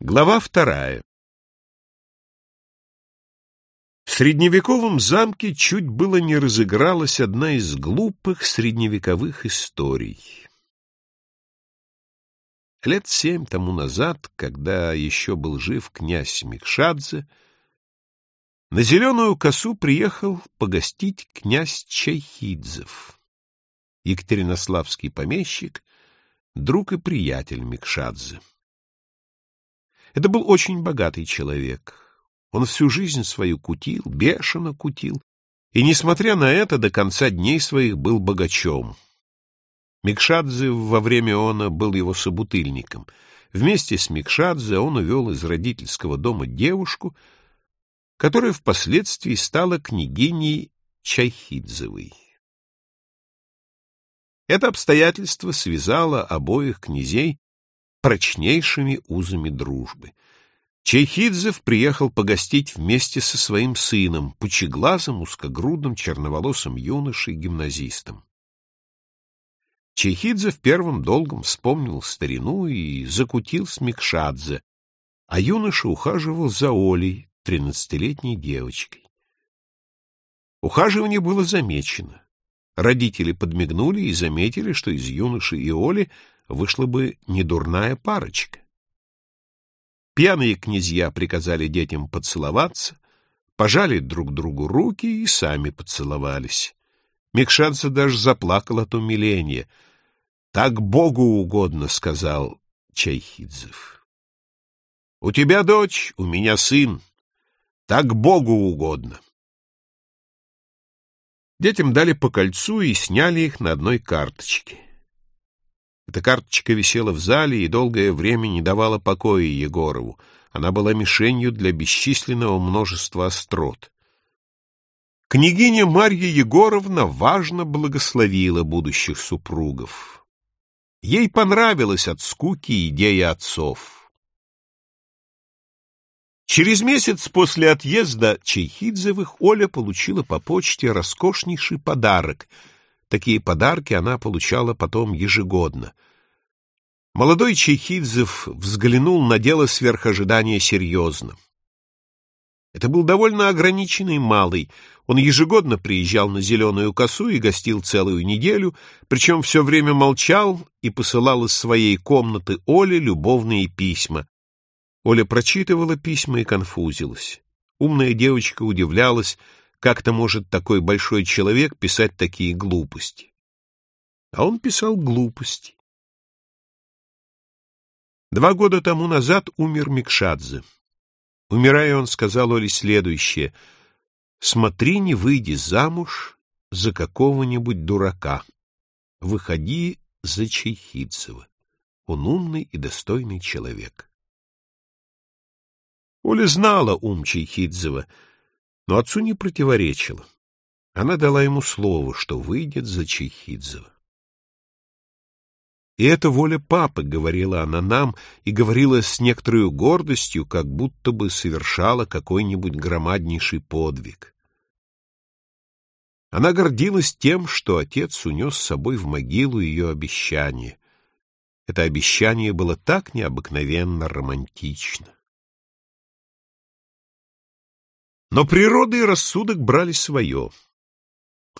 Глава вторая В средневековом замке чуть было не разыгралась одна из глупых средневековых историй. Лет семь тому назад, когда еще был жив князь Микшадзе, на Зеленую косу приехал погостить князь Чайхидзев, екатеринославский помещик, друг и приятель Микшадзе. Это был очень богатый человек. Он всю жизнь свою кутил, бешено кутил, и, несмотря на это, до конца дней своих был богачом. Микшадзе во время она был его собутыльником. Вместе с Микшадзе он увел из родительского дома девушку, которая впоследствии стала княгиней Чайхидзевой. Это обстоятельство связало обоих князей прочнейшими узами дружбы. Чайхидзев приехал погостить вместе со своим сыном, пучеглазым, узкогрудым, черноволосым юношей-гимназистом. Чайхидзев первым долгом вспомнил старину и закутил с Микшадзе, а юноша ухаживал за Олей, тринадцатилетней девочкой. Ухаживание было замечено. Родители подмигнули и заметили, что из юноши и Оли вышла бы недурная парочка. Пьяные князья приказали детям поцеловаться, пожали друг другу руки и сами поцеловались. Мекшадзе даже заплакал от умиления. «Так Богу угодно», — сказал Чайхидзев. «У тебя дочь, у меня сын. Так Богу угодно». Детям дали по кольцу и сняли их на одной карточке. Эта карточка висела в зале и долгое время не давала покоя Егорову. Она была мишенью для бесчисленного множества острот. Княгиня Марья Егоровна важно благословила будущих супругов. Ей понравилась от скуки идея отцов. Через месяц после отъезда Чайхидзевых Оля получила по почте роскошнейший подарок — Такие подарки она получала потом ежегодно. Молодой Чайхидзев взглянул на дело сверх ожидания серьезно. Это был довольно ограниченный малый. Он ежегодно приезжал на Зеленую косу и гостил целую неделю, причем все время молчал и посылал из своей комнаты Оле любовные письма. Оля прочитывала письма и конфузилась. Умная девочка удивлялась, как-то может такой большой человек писать такие глупости? А он писал глупости. Два года тому назад умер Микшадзе. Умирая, он сказал Оле следующее. «Смотри, не выйди замуж за какого-нибудь дурака. Выходи за Чайхидцева. Он умный и достойный человек». Оля знала ум Чайхидзева — но отцу не противоречила. Она дала ему слово, что выйдет за Чайхидзева. И это воля папы, — говорила она нам, и говорила с некоторой гордостью, как будто бы совершала какой-нибудь громаднейший подвиг. Она гордилась тем, что отец унес с собой в могилу ее обещание. Это обещание было так необыкновенно романтично. Но природа и рассудок брали свое.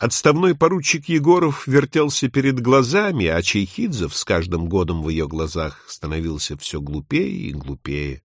Отставной поручик Егоров вертелся перед глазами, а Чайхидзев с каждым годом в ее глазах становился все глупее и глупее.